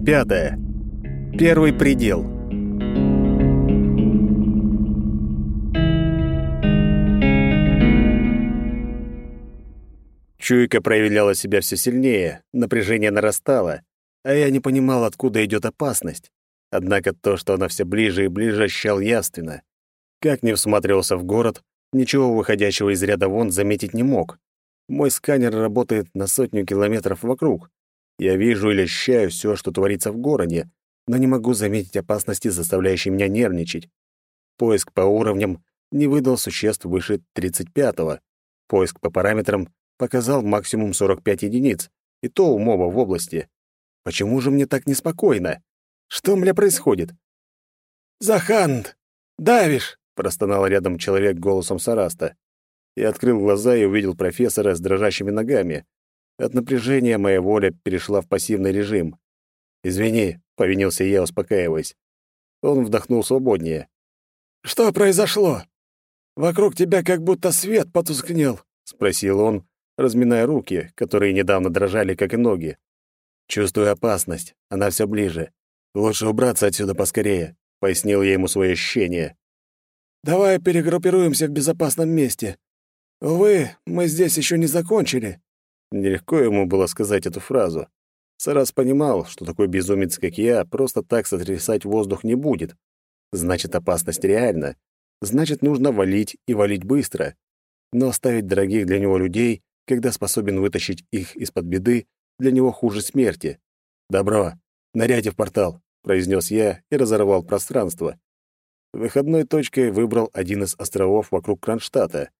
Глава. Первый предел. Чуйка проявляла себя все сильнее, напряжение нарастало, а я не понимал, откуда идет опасность. Однако то, что она все ближе и ближе, ощущал явственно. Как ни всматривался в город, ничего выходящего из ряда вон заметить не мог. Мой сканер работает на сотню километров вокруг. Я вижу или ощущаю все, что творится в городе, но не могу заметить опасности, заставляющей меня нервничать. Поиск по уровням не выдал существ выше 35-го. Поиск по параметрам показал максимум 45 единиц, и то у моба в области. Почему же мне так неспокойно? Что, мля, происходит? «Захант! Давишь!» — простонал рядом человек голосом Сараста. Я открыл глаза и увидел профессора с дрожащими ногами. От напряжения моя воля перешла в пассивный режим. «Извини», — повинился я, успокаиваясь. Он вдохнул свободнее. «Что произошло? Вокруг тебя как будто свет потускнел», — спросил он, разминая руки, которые недавно дрожали, как и ноги. «Чувствую опасность. Она все ближе. Лучше убраться отсюда поскорее», — пояснил я ему свои ощущения. «Давай перегруппируемся в безопасном месте. Увы, мы здесь еще не закончили». Нелегко ему было сказать эту фразу. Сарас понимал, что такой безумец, как я, просто так сотрясать воздух не будет. Значит, опасность реальна. Значит, нужно валить и валить быстро. Но оставить дорогих для него людей когда способен вытащить их из-под беды, для него хуже смерти. «Добро, ныряйте в портал», — произнес я и разорвал пространство. Выходной точкой выбрал один из островов вокруг Кронштадта.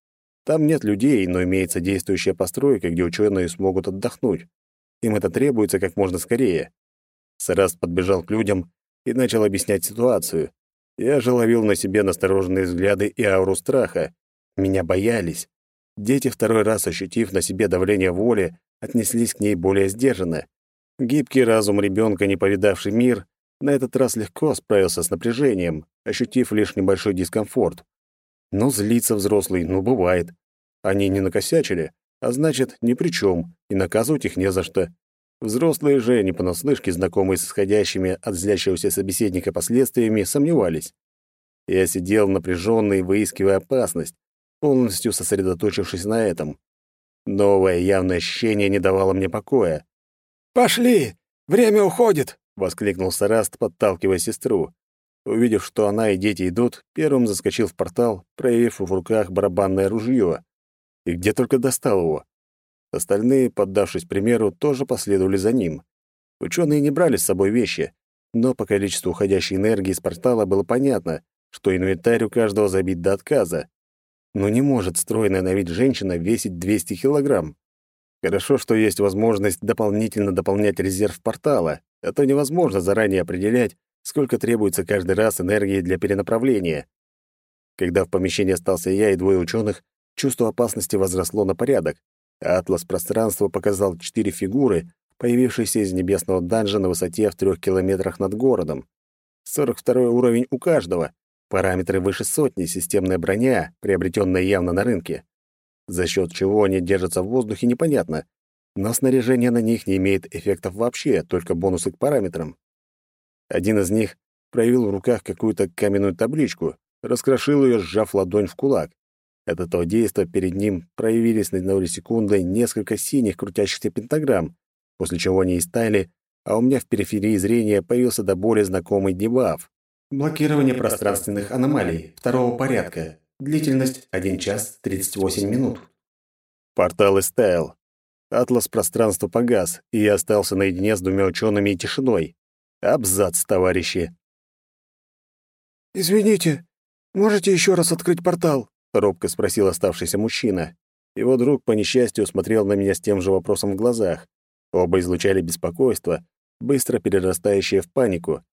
Там нет людей, но имеется действующая постройка, где ученые смогут отдохнуть. Им это требуется как можно скорее. Сараст подбежал к людям и начал объяснять ситуацию. Я же ловил на себе настороженные взгляды и ауру страха. Меня боялись. Дети, второй раз ощутив на себе давление воли, отнеслись к ней более сдержанно. Гибкий разум ребенка, не повидавший мир, на этот раз легко справился с напряжением, ощутив лишь небольшой дискомфорт. Ну, злится взрослый, ну, бывает. Они не накосячили, а значит, ни при чем, и наказывать их не за что. Взрослые же, не понаслышке знакомые с исходящими от злящегося собеседника последствиями, сомневались. Я сидел напряженный, выискивая опасность, полностью сосредоточившись на этом. Новое явное ощущение не давало мне покоя. «Пошли! Время уходит!» — воскликнул Сараст, подталкивая сестру. Увидев, что она и дети идут, первым заскочил в портал, проявив в руках барабанное ружье. И где только достал его. Остальные, поддавшись примеру, тоже последовали за ним. Ученые не брали с собой вещи, но по количеству уходящей энергии из портала было понятно, что инвентарь у каждого забит до отказа. Но не может стройная на вид женщина весить 200 килограмм. Хорошо, что есть возможность дополнительно дополнять резерв портала, а то невозможно заранее определять, сколько требуется каждый раз энергии для перенаправления. Когда в помещении остался я и двое ученых, чувство опасности возросло на порядок. Атлас пространства показал четыре фигуры, появившиеся из небесного данжа на высоте в трех километрах над городом. 42 уровень у каждого, Параметры выше сотни, системная броня, приобретенная явно на рынке. За счет чего они держатся в воздухе, непонятно. Но снаряжение на них не имеет эффектов вообще, только бонусы к параметрам. Один из них проявил в руках какую-то каменную табличку, раскрошил ее, сжав ладонь в кулак. От этого действа перед ним проявились на долю секунды несколько синих крутящихся пентаграмм, после чего они истаяли, а у меня в периферии зрения появился до боли знакомый дебаф. Блокирование пространственных аномалий второго порядка. Длительность 1 час 38 минут. Портал истаял. Атлас пространства погас, и я остался наедине с двумя учеными и тишиной. Абзац, товарищи. «Извините, можете еще раз открыть портал?» — робко спросил оставшийся мужчина. Его друг, по несчастью, смотрел на меня с тем же вопросом в глазах. Оба излучали беспокойство, быстро перерастающее в панику.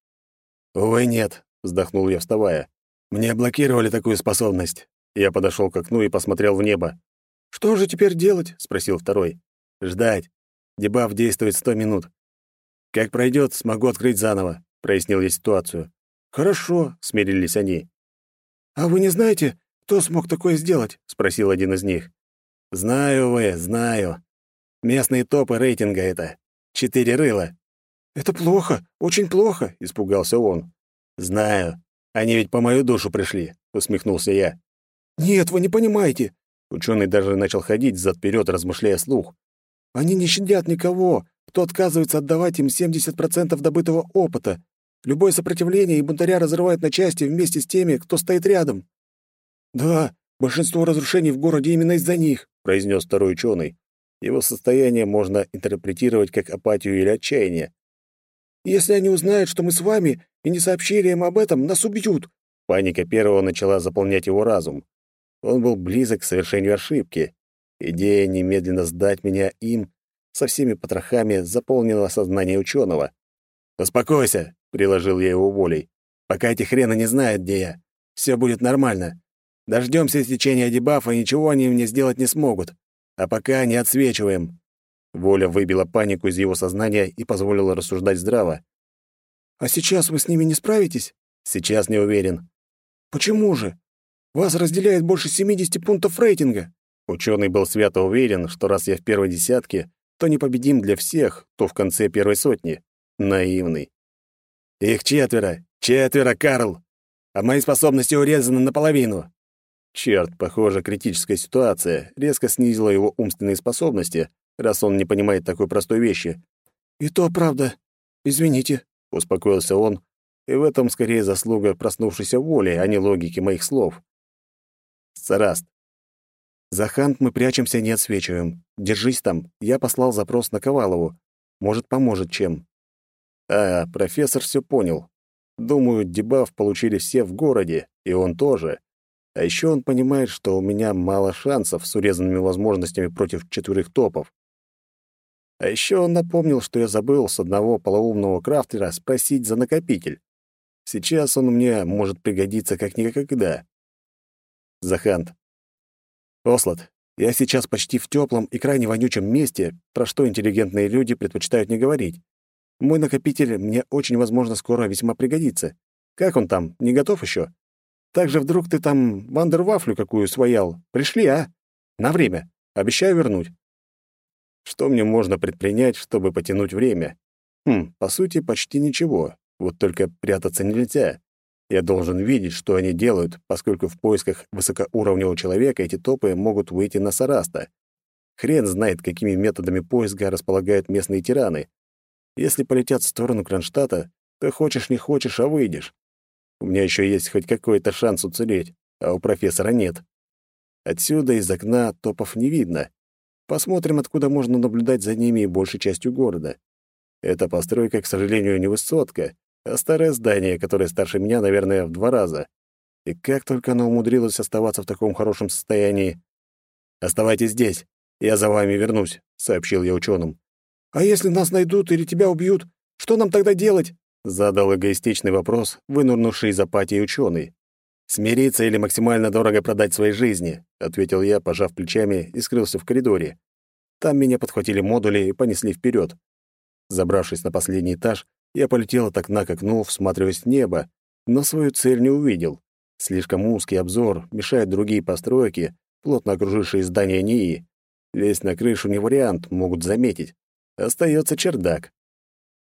«Увы, нет», вздохнул я, вставая. Мне блокировали такую способность. Я подошел к окну и посмотрел в небо. Что же теперь делать? спросил второй. Ждать. Дебаф действует сто минут. Как пройдет, смогу открыть заново, прояснил я ситуацию. Хорошо, смирились они. А вы не знаете, кто смог такое сделать? спросил один из них. Знаю вы, знаю. Местные топы рейтинга это. Четыре рыла. «Это плохо, очень плохо», — испугался он. «Знаю. Они ведь по мою душу пришли», — усмехнулся я. «Нет, вы не понимаете». Ученый даже начал ходить зад-вперед, размышляя слух. «Они не щадят никого, кто отказывается отдавать им 70% добытого опыта. Любое сопротивление и бунтаря разрывают на части вместе с теми, кто стоит рядом». «Да, большинство разрушений в городе именно из-за них», — произнес второй ученый. Его состояние можно интерпретировать как апатию или отчаяние. Если они узнают, что мы с вами, и не сообщили им об этом, нас убьют». Паника первого начала заполнять его разум. Он был близок к совершению ошибки. Идея немедленно сдать меня им со всеми потрохами заполнила сознание ученого. «Успокойся», — приложил я его волей. «Пока эти хрены не знают, где я. Все будет нормально. Дождемся истечения дебафа, и ничего они мне сделать не смогут. А пока не отсвечиваем. Воля выбила панику из его сознания и позволила рассуждать здраво. «А сейчас вы с ними не справитесь?» «Сейчас не уверен». «Почему же? Вас разделяет больше 70 пунктов рейтинга». Ученый был свято уверен, что раз я в первой десятке, то непобедим для всех, то в конце первой сотни. Наивный. «Их четверо! Четверо, Карл! А мои способности урезаны наполовину!» Черт, похоже, критическая ситуация резко снизила его умственные способности, раз он не понимает такой простой вещи. «И то правда. Извините», — успокоился он, и в этом скорее заслуга проснувшейся воли, а не логики моих слов. Сараст. За хант мы прячемся, не отсвечиваем. Держись там. Я послал запрос на Ковалову. Может, поможет чем. А, профессор все понял. Думаю, дебаф получили все в городе, и он тоже. А еще он понимает, что у меня мало шансов с урезанными возможностями против четверых топов. А еще он напомнил, что я забыл с одного полоумного крафтера спросить за накопитель. Сейчас он мне может пригодиться как никогда. Захант. Ослот, я сейчас почти в теплом и крайне вонючем месте, про что интеллигентные люди предпочитают не говорить. Мой накопитель мне очень возможно скоро весьма пригодится. Как он там, не готов еще? Также вдруг ты там вандервафлю какую своял. Пришли, а? На время. Обещаю вернуть. Что мне можно предпринять, чтобы потянуть время? Хм, по сути, почти ничего. Вот только прятаться нельзя. Я должен видеть, что они делают, поскольку в поисках высокоуровневого человека эти топы могут выйти на Сараста. Хрен знает, какими методами поиска располагают местные тираны. Если полетят в сторону Кронштадта, то хочешь не хочешь, а выйдешь. У меня еще есть хоть какой-то шанс уцелеть, а у профессора нет. Отсюда из окна топов не видно, Посмотрим, откуда можно наблюдать за ними и большей частью города. Эта постройка, к сожалению, не высотка, а старое здание, которое старше меня, наверное, в два раза. И как только оно умудрилось оставаться в таком хорошем состоянии. «Оставайтесь здесь, я за вами вернусь», — сообщил я ученым. «А если нас найдут или тебя убьют, что нам тогда делать?» — задал эгоистичный вопрос, вынурнувший из апатии ученый. «Смириться или максимально дорого продать свои жизни», — ответил я, пожав плечами, и скрылся в коридоре. Там меня подхватили модули и понесли вперед. Забравшись на последний этаж, я полетел от окна к окну, всматриваясь в небо, но свою цель не увидел. Слишком узкий обзор мешает другие постройки, плотно окружившие здание НИИ. Лезть на крышу не вариант, могут заметить. Остается чердак.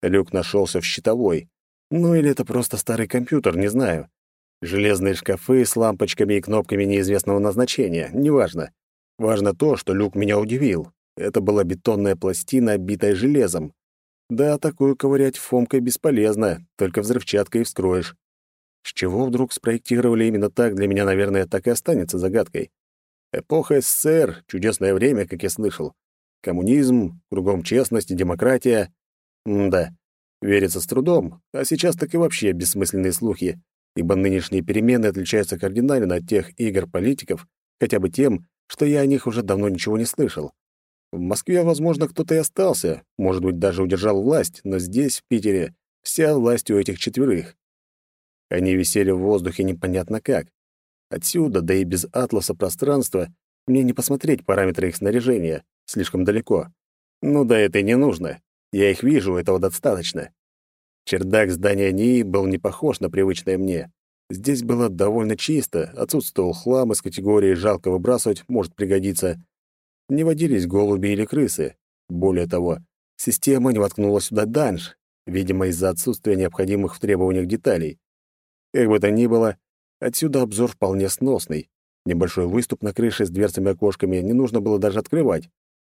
Люк нашелся в щитовой. Ну или это просто старый компьютер, не знаю. Железные шкафы с лампочками и кнопками неизвестного назначения, неважно. Важно то, что люк меня удивил. Это была бетонная пластина, обитая железом. Да, такую ковырять фомкой бесполезно, только взрывчаткой вскроешь. С чего вдруг спроектировали именно так, для меня, наверное, так и останется загадкой. Эпоха СССР, чудесное время, как я слышал. Коммунизм, кругом честность и демократия. М да, верится с трудом, а сейчас так и вообще бессмысленные слухи ибо нынешние перемены отличаются кардинально от тех игр политиков, хотя бы тем, что я о них уже давно ничего не слышал. В Москве, возможно, кто-то и остался, может быть, даже удержал власть, но здесь, в Питере, вся власть у этих четверых. Они висели в воздухе непонятно как. Отсюда, да и без атласа пространства, мне не посмотреть параметры их снаряжения, слишком далеко. Ну да это и не нужно. Я их вижу, этого достаточно. Чердак здания НИИ был не похож на привычное мне. Здесь было довольно чисто, отсутствовал хлам из категории «жалко выбрасывать, может пригодиться». Не водились голуби или крысы. Более того, система не воткнула сюда данж. видимо, из-за отсутствия необходимых в требованиях деталей. Как бы то ни было, отсюда обзор вполне сносный. Небольшой выступ на крыше с дверцами-окошками не нужно было даже открывать.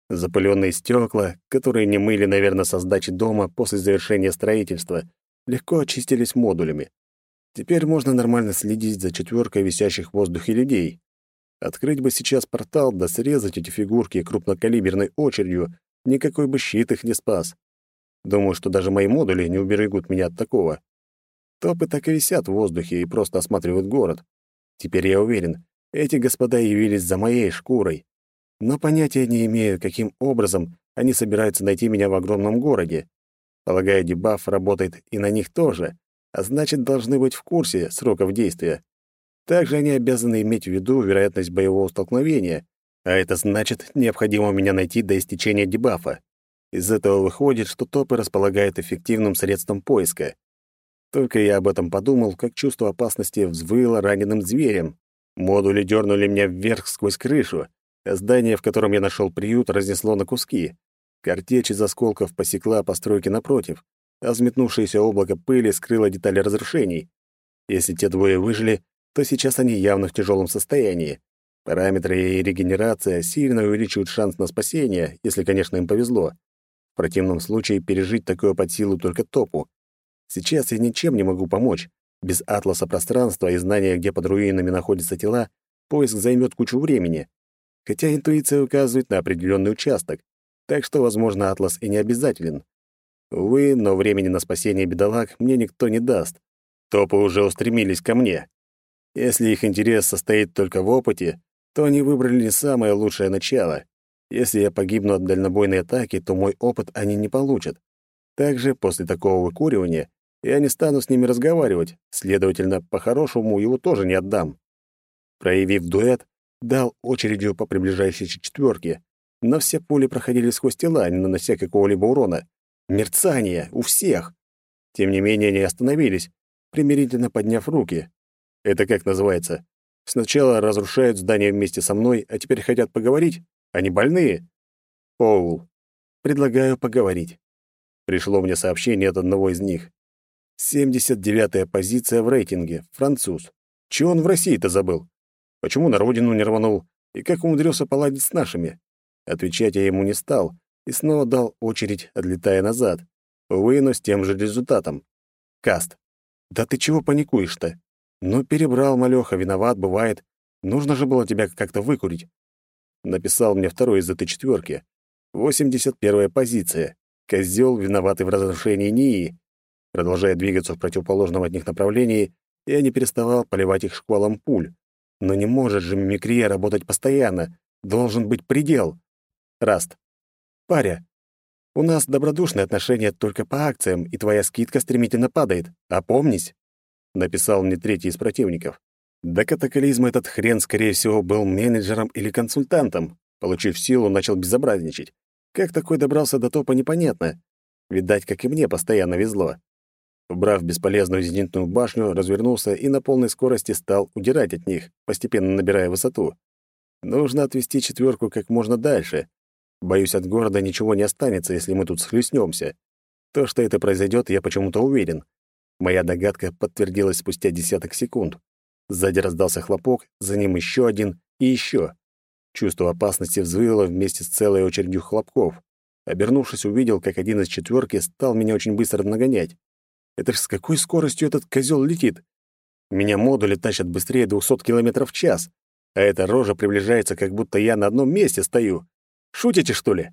Запыленные стекла, которые не мыли, наверное, со сдачи дома после завершения строительства, легко очистились модулями. Теперь можно нормально следить за четверкой висящих в воздухе людей. Открыть бы сейчас портал, да срезать эти фигурки крупнокалиберной очередью, никакой бы щит их не спас. Думаю, что даже мои модули не уберегут меня от такого. Топы так и висят в воздухе и просто осматривают город. Теперь я уверен, эти господа явились за моей шкурой. Но понятия не имею, каким образом они собираются найти меня в огромном городе. Полагаю, дебаф работает и на них тоже, а значит, должны быть в курсе сроков действия. Также они обязаны иметь в виду вероятность боевого столкновения, а это значит, необходимо меня найти до истечения дебафа. Из этого выходит, что топы располагают эффективным средством поиска. Только я об этом подумал, как чувство опасности взвыло раненым зверем. Модули дернули меня вверх сквозь крышу, а здание, в котором я нашел приют, разнесло на куски. Картечь из осколков посекла постройки напротив, а взметнувшееся облако пыли скрыло детали разрушений. Если те двое выжили, то сейчас они явно в тяжелом состоянии. Параметры и регенерация сильно увеличивают шанс на спасение, если, конечно, им повезло. В противном случае пережить такое под силу только топу. Сейчас я ничем не могу помочь. Без атласа пространства и знания, где под руинами находятся тела, поиск займет кучу времени. Хотя интуиция указывает на определенный участок, так что, возможно, атлас и не обязателен. Увы, но времени на спасение бедолаг мне никто не даст. Топы уже устремились ко мне. Если их интерес состоит только в опыте, то они выбрали не самое лучшее начало. Если я погибну от дальнобойной атаки, то мой опыт они не получат. Также после такого выкуривания я не стану с ними разговаривать, следовательно, по-хорошему его тоже не отдам. Проявив дуэт, дал очередью по приближающейся четверке, но все пули проходили сквозь тела, не нанося какого-либо урона. Мерцание у всех. Тем не менее, они остановились, примирительно подняв руки. Это как называется? Сначала разрушают здание вместе со мной, а теперь хотят поговорить? Они больные? Оул. Предлагаю поговорить. Пришло мне сообщение от одного из них. 79-я позиция в рейтинге. Француз. Чего он в России-то забыл? Почему на родину не рванул? И как умудрился поладить с нашими? Отвечать я ему не стал и снова дал очередь, отлетая назад. Увы, но с тем же результатом. Каст. Да ты чего паникуешь-то? Ну, перебрал, малёха, виноват, бывает. Нужно же было тебя как-то выкурить. Написал мне второй из этой четверки. 81-я позиция. Козёл, виноватый в разрушении НИИ. Продолжая двигаться в противоположном от них направлении, я не переставал поливать их шквалом пуль. Но не может же мимикрия работать постоянно. Должен быть предел. Раст. Паря, у нас добродушные отношения только по акциям, и твоя скидка стремительно падает. Опомнись написал мне третий из противников. До катаклизма этот хрен, скорее всего, был менеджером или консультантом. Получив силу, начал безобразничать. Как такой добрался до топа, непонятно. Видать, как и мне постоянно везло. Убрав бесполезную зенитную башню, развернулся и на полной скорости стал удирать от них, постепенно набирая высоту. Нужно отвести четверку как можно дальше. Боюсь, от города ничего не останется, если мы тут схлестнемся. То, что это произойдет, я почему-то уверен. Моя догадка подтвердилась спустя десяток секунд. Сзади раздался хлопок, за ним еще один и еще. Чувство опасности взвыло вместе с целой очередью хлопков. Обернувшись, увидел, как один из четверки стал меня очень быстро нагонять. Это ж с какой скоростью этот козел летит? Меня модули тащат быстрее 200 км в час, а эта рожа приближается, как будто я на одном месте стою. Шутите, что ли?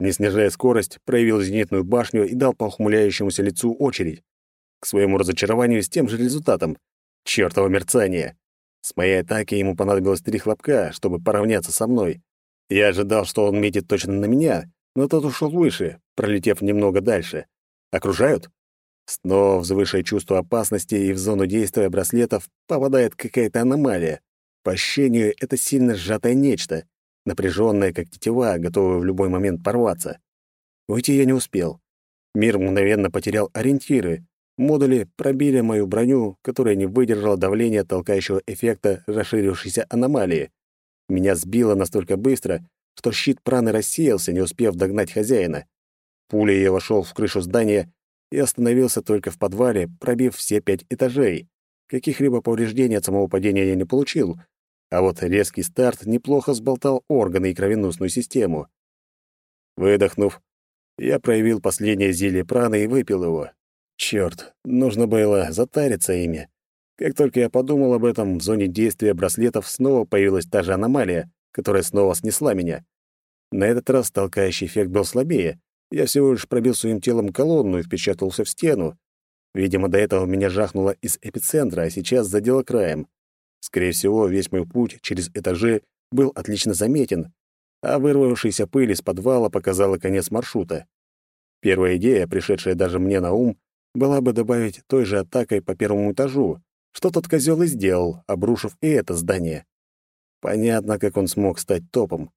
Не снижая скорость, проявил зенитную башню и дал по ухмыляющемуся лицу очередь к своему разочарованию с тем же результатом. Чёртово мерцание. С моей атаки ему понадобилось три хлопка, чтобы поравняться со мной. Я ожидал, что он метит точно на меня, но тот ушел выше, пролетев немного дальше. Окружают? Снова взвышая чувство опасности и в зону действия браслетов попадает какая-то аномалия. По ощущению, это сильно сжатое нечто, напряженное, как тетива, готовое в любой момент порваться. Уйти я не успел. Мир мгновенно потерял ориентиры, Модули пробили мою броню, которая не выдержала давления толкающего эффекта расширившейся аномалии. Меня сбило настолько быстро, что щит праны рассеялся, не успев догнать хозяина. Пулей я вошел в крышу здания и остановился только в подвале, пробив все пять этажей. Каких-либо повреждений от самого падения я не получил, а вот резкий старт неплохо сболтал органы и кровеносную систему. Выдохнув, я проявил последнее зелье праны и выпил его. Чёрт, нужно было затариться ими. Как только я подумал об этом, в зоне действия браслетов снова появилась та же аномалия, которая снова снесла меня. На этот раз толкающий эффект был слабее. Я всего лишь пробил своим телом колонну и впечатался в стену. Видимо, до этого меня жахнуло из эпицентра, а сейчас задело краем. Скорее всего, весь мой путь через этажи был отлично заметен, а вырвавшаяся пыль из подвала показала конец маршрута. Первая идея, пришедшая даже мне на ум, была бы добавить той же атакой по первому этажу, что тот козел и сделал, обрушив и это здание. Понятно, как он смог стать топом.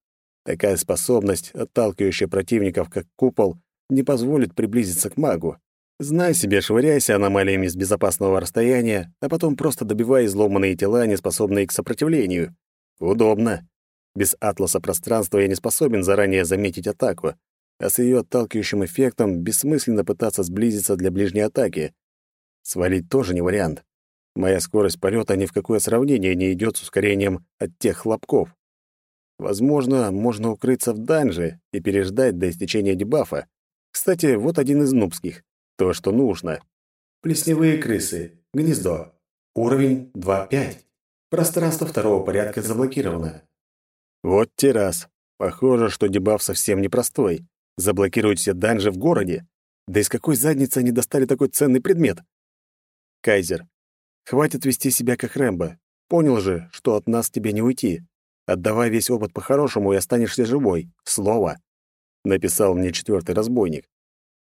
Такая способность, отталкивающая противников как купол, не позволит приблизиться к магу. Знай себе, швыряйся аномалиями с безопасного расстояния, а потом просто добивай изломанные тела, не способные к сопротивлению. Удобно. Без атласа пространства я не способен заранее заметить атаку, а с ее отталкивающим эффектом бессмысленно пытаться сблизиться для ближней атаки. Свалить тоже не вариант. Моя скорость полета ни в какое сравнение не идет с ускорением от тех хлопков. Возможно, можно укрыться в данже и переждать до истечения дебафа. Кстати, вот один из нубских. То, что нужно. Плесневые крысы. Гнездо. Уровень 2.5. Пространство второго порядка заблокировано. Вот те раз. Похоже, что дебаф совсем непростой. Заблокировать все данжи в городе. Да из какой задницы они достали такой ценный предмет? Кайзер, хватит вести себя как Рэмбо. Понял же, что от нас тебе не уйти. Отдавай весь опыт по-хорошему и останешься живой. Слово. Написал мне четвертый разбойник.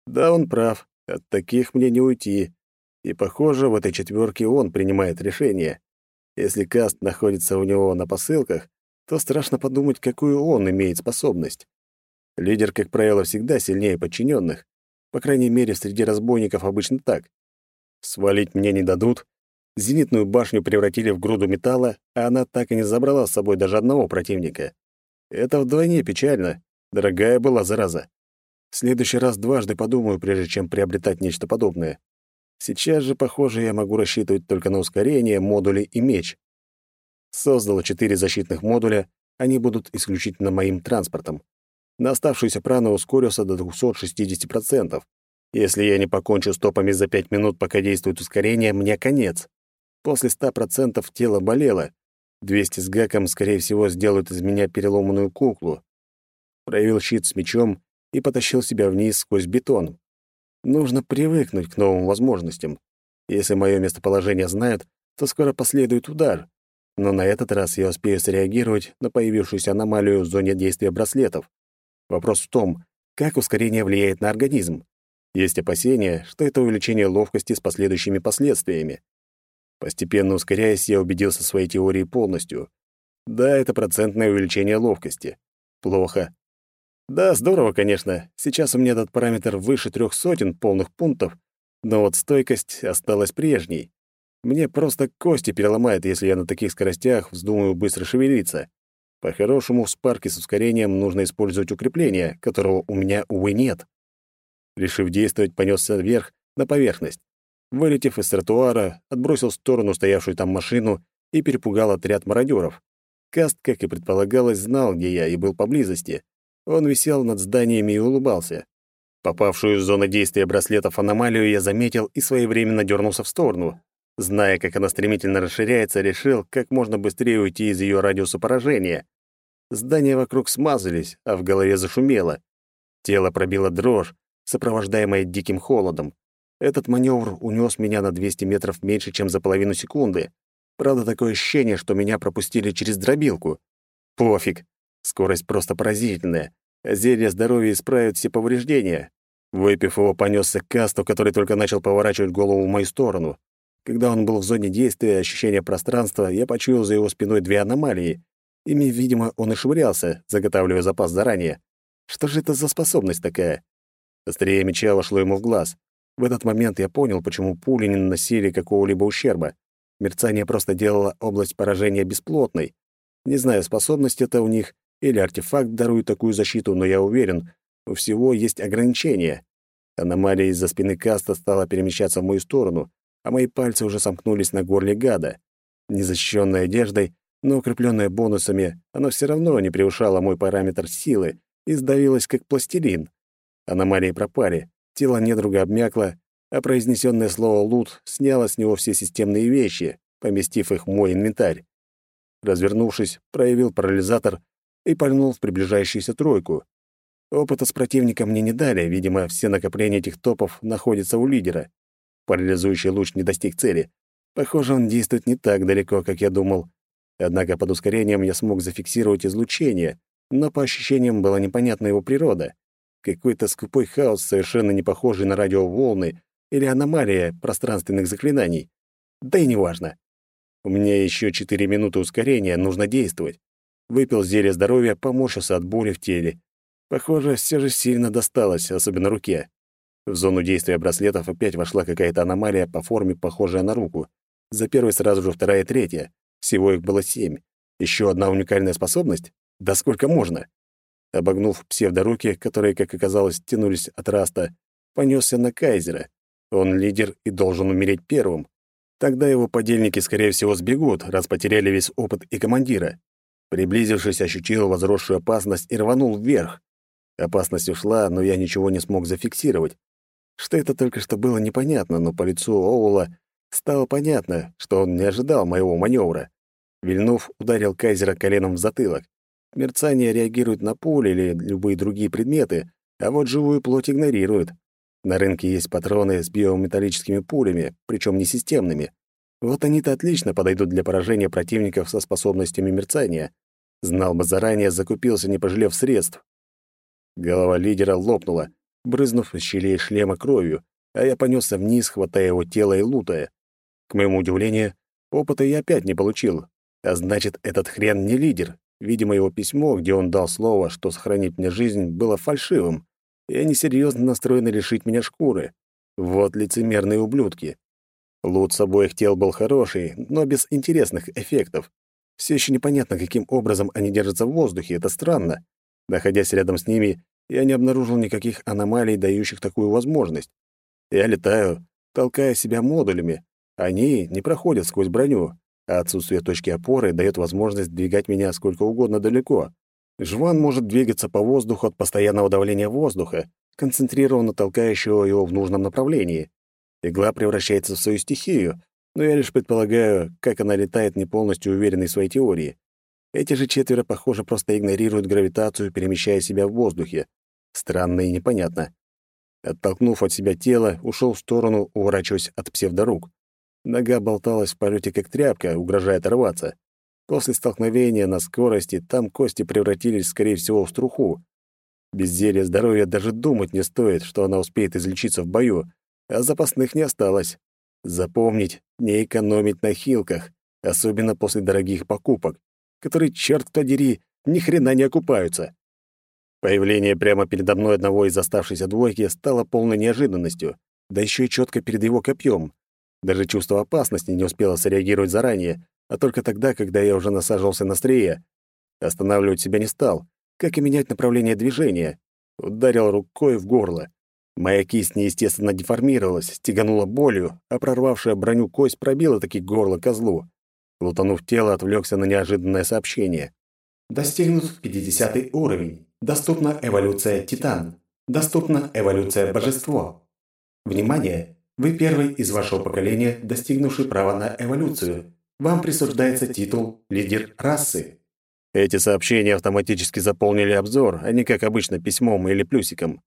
Да, он прав. От таких мне не уйти. И, похоже, в этой четверке он принимает решение. Если каст находится у него на посылках, то страшно подумать, какую он имеет способность. Лидер, как правило, всегда сильнее подчиненных. По крайней мере, среди разбойников обычно так. Свалить мне не дадут. Зенитную башню превратили в груду металла, а она так и не забрала с собой даже одного противника. Это вдвойне печально. Дорогая была зараза. В следующий раз дважды подумаю, прежде чем приобретать нечто подобное. Сейчас же, похоже, я могу рассчитывать только на ускорение, модули и меч. Создал четыре защитных модуля, они будут исключительно моим транспортом. На оставшуюся прану ускорился до 260%. Если я не покончу с топами за 5 минут, пока действует ускорение, мне конец. После 100% тело болело. 200 с гаком, скорее всего, сделают из меня переломанную куклу. Проявил щит с мечом и потащил себя вниз сквозь бетон. Нужно привыкнуть к новым возможностям. Если мое местоположение знают, то скоро последует удар но на этот раз я успею среагировать на появившуюся аномалию в зоне действия браслетов. Вопрос в том, как ускорение влияет на организм. Есть опасения, что это увеличение ловкости с последующими последствиями. Постепенно ускоряясь, я убедился в своей теории полностью. Да, это процентное увеличение ловкости. Плохо. Да, здорово, конечно. Сейчас у меня этот параметр выше трех сотен полных пунктов, но вот стойкость осталась прежней. Мне просто кости переломает, если я на таких скоростях вздумаю быстро шевелиться. По-хорошему, в спарке с ускорением нужно использовать укрепление, которого у меня, увы, нет. Решив действовать, понесся вверх, на поверхность. Вылетев из тротуара, отбросил в сторону стоявшую там машину и перепугал отряд мародеров. Каст, как и предполагалось, знал, где я, и был поблизости. Он висел над зданиями и улыбался. Попавшую в зону действия браслетов аномалию я заметил и своевременно дернулся в сторону, Зная, как она стремительно расширяется, решил, как можно быстрее уйти из ее радиуса поражения. Здания вокруг смазались, а в голове зашумело. Тело пробило дрожь, сопровождаемая диким холодом. Этот маневр унес меня на 200 метров меньше, чем за половину секунды. Правда, такое ощущение, что меня пропустили через дробилку. Пофиг. Скорость просто поразительная. Зелье здоровья исправит все повреждения. Выпив его, понесся к касту, который только начал поворачивать голову в мою сторону. Когда он был в зоне действия ощущения пространства, я почуял за его спиной две аномалии. Ими, видимо, он и швырялся, заготавливая запас заранее. Что же это за способность такая? Острее меча вошло ему в глаз. В этот момент я понял, почему пули не наносили какого-либо ущерба. Мерцание просто делало область поражения бесплотной. Не знаю, способность это у них или артефакт дарует такую защиту, но я уверен, у всего есть ограничения. Аномалия из-за спины каста стала перемещаться в мою сторону, а мои пальцы уже сомкнулись на горле гада. Незащищенной одеждой, но укрепленная бонусами, она все равно не превышала мой параметр силы и сдавилась как пластилин. Аномалии пропали, тело недруга обмякло, а произнесенное слово «лут» сняло с него все системные вещи, поместив их в мой инвентарь. Развернувшись, проявил парализатор и пальнул в приближающуюся тройку. Опыта с противником мне не дали, видимо, все накопления этих топов находятся у лидера. Парализующий луч не достиг цели. Похоже, он действует не так далеко, как я думал. Однако под ускорением я смог зафиксировать излучение, но по ощущениям была непонятна его природа. Какой-то скупой хаос, совершенно не похожий на радиоволны или аномалия пространственных заклинаний. Да и неважно. У меня еще четыре минуты ускорения, нужно действовать. Выпил зелье здоровья, поморщился от боли в теле. Похоже, все же сильно досталось, особенно руке. В зону действия браслетов опять вошла какая-то аномалия по форме, похожая на руку. За первой сразу же вторая и третья. Всего их было семь. Еще одна уникальная способность? Да сколько можно? Обогнув псевдоруки, которые, как оказалось, тянулись от Раста, понесся на Кайзера. Он лидер и должен умереть первым. Тогда его подельники, скорее всего, сбегут, раз потеряли весь опыт и командира. Приблизившись, ощутил возросшую опасность и рванул вверх. Опасность ушла, но я ничего не смог зафиксировать. Что это только что было непонятно, но по лицу Оула стало понятно, что он не ожидал моего маневра. Вильнув, ударил Кайзера коленом в затылок. Мерцание реагирует на пули или любые другие предметы, а вот живую плоть игнорирует. На рынке есть патроны с биометаллическими пулями, причем не системными. Вот они-то отлично подойдут для поражения противников со способностями мерцания. Знал бы заранее, закупился, не пожалев средств. Голова лидера лопнула, брызнув из щелей шлема кровью, а я понесся вниз, хватая его тело и лутая. К моему удивлению, опыта я опять не получил. А значит, этот хрен не лидер. Видимо, его письмо, где он дал слово, что сохранит мне жизнь, было фальшивым, и они серьезно настроены лишить меня шкуры. Вот лицемерные ублюдки. Лут с обоих тел был хороший, но без интересных эффектов. Все еще непонятно, каким образом они держатся в воздухе, это странно. Находясь рядом с ними, я не обнаружил никаких аномалий, дающих такую возможность. Я летаю, толкая себя модулями. Они не проходят сквозь броню, а отсутствие точки опоры дает возможность двигать меня сколько угодно далеко. Жван может двигаться по воздуху от постоянного давления воздуха, концентрированно толкающего его в нужном направлении. Игла превращается в свою стихию, но я лишь предполагаю, как она летает не полностью уверенной в своей теории. Эти же четверо, похоже, просто игнорируют гравитацию, перемещая себя в воздухе. Странно и непонятно. Оттолкнув от себя тело, ушел в сторону, уворачиваясь от псевдорук. Нога болталась в полете как тряпка, угрожая оторваться. После столкновения на скорости там кости превратились, скорее всего, в струху. Без зелья здоровья даже думать не стоит, что она успеет излечиться в бою, а запасных не осталось. Запомнить, не экономить на хилках, особенно после дорогих покупок которые, черт подери, ни хрена не окупаются. Появление прямо передо мной одного из оставшейся двойки стало полной неожиданностью, да еще и четко перед его копьем. Даже чувство опасности не успело среагировать заранее, а только тогда, когда я уже насаживался на стрие. Останавливать себя не стал, как и менять направление движения. Ударил рукой в горло. Моя кисть неестественно деформировалась, стеганула болью, а прорвавшая броню кость пробила таки горло козлу. Лутанув тело, отвлекся на неожиданное сообщение. Достигнут 50 уровень. Доступна эволюция Титан. Доступна эволюция Божество. Внимание! Вы первый из вашего поколения, достигнувший права на эволюцию. Вам присуждается титул «Лидер расы». Эти сообщения автоматически заполнили обзор, а не как обычно письмом или плюсиком.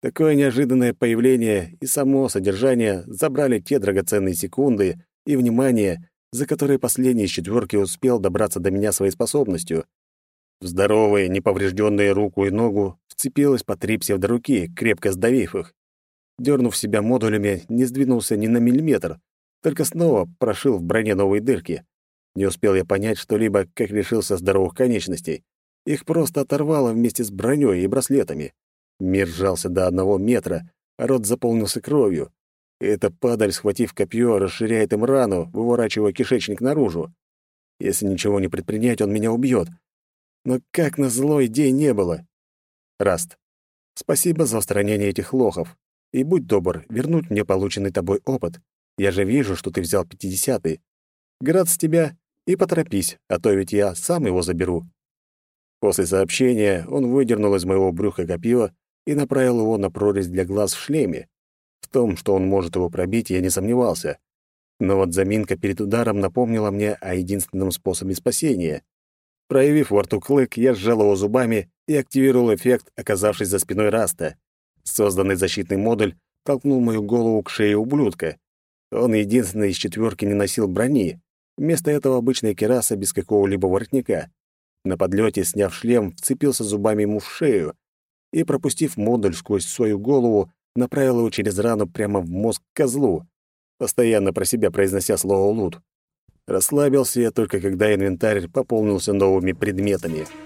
Такое неожиданное появление и само содержание забрали те драгоценные секунды и внимание, за которые последний из четверки успел добраться до меня своей способностью. В здоровые, неповрежденные руку и ногу вцепилась по три псевдоруки, крепко сдавив их. Дернув себя модулями, не сдвинулся ни на миллиметр, только снова прошил в броне новые дырки. Не успел я понять что-либо, как лишился здоровых конечностей. Их просто оторвало вместе с броней и браслетами. Мир сжался до одного метра, а рот заполнился кровью. Эта падаль, схватив копье, расширяет им рану, выворачивая кишечник наружу. Если ничего не предпринять, он меня убьет. Но как на злой день не было. Раст. Спасибо за устранение этих лохов. И будь добр, вернуть мне полученный тобой опыт. Я же вижу, что ты взял пятидесятый. Град с тебя и поторопись, а то ведь я сам его заберу». После сообщения он выдернул из моего брюха копье и направил его на прорезь для глаз в шлеме. В том, что он может его пробить, я не сомневался. Но вот заминка перед ударом напомнила мне о единственном способе спасения. Проявив во рту клык, я сжал его зубами и активировал эффект, оказавшись за спиной Раста. Созданный защитный модуль толкнул мою голову к шее ублюдка. Он единственный из четверки не носил брони. Вместо этого обычная кераса без какого-либо воротника. На подлете, сняв шлем, вцепился зубами ему в шею и, пропустив модуль сквозь свою голову, направил его через рану прямо в мозг козлу, постоянно про себя произнося слово «лут». Расслабился я только, когда инвентарь пополнился новыми предметами —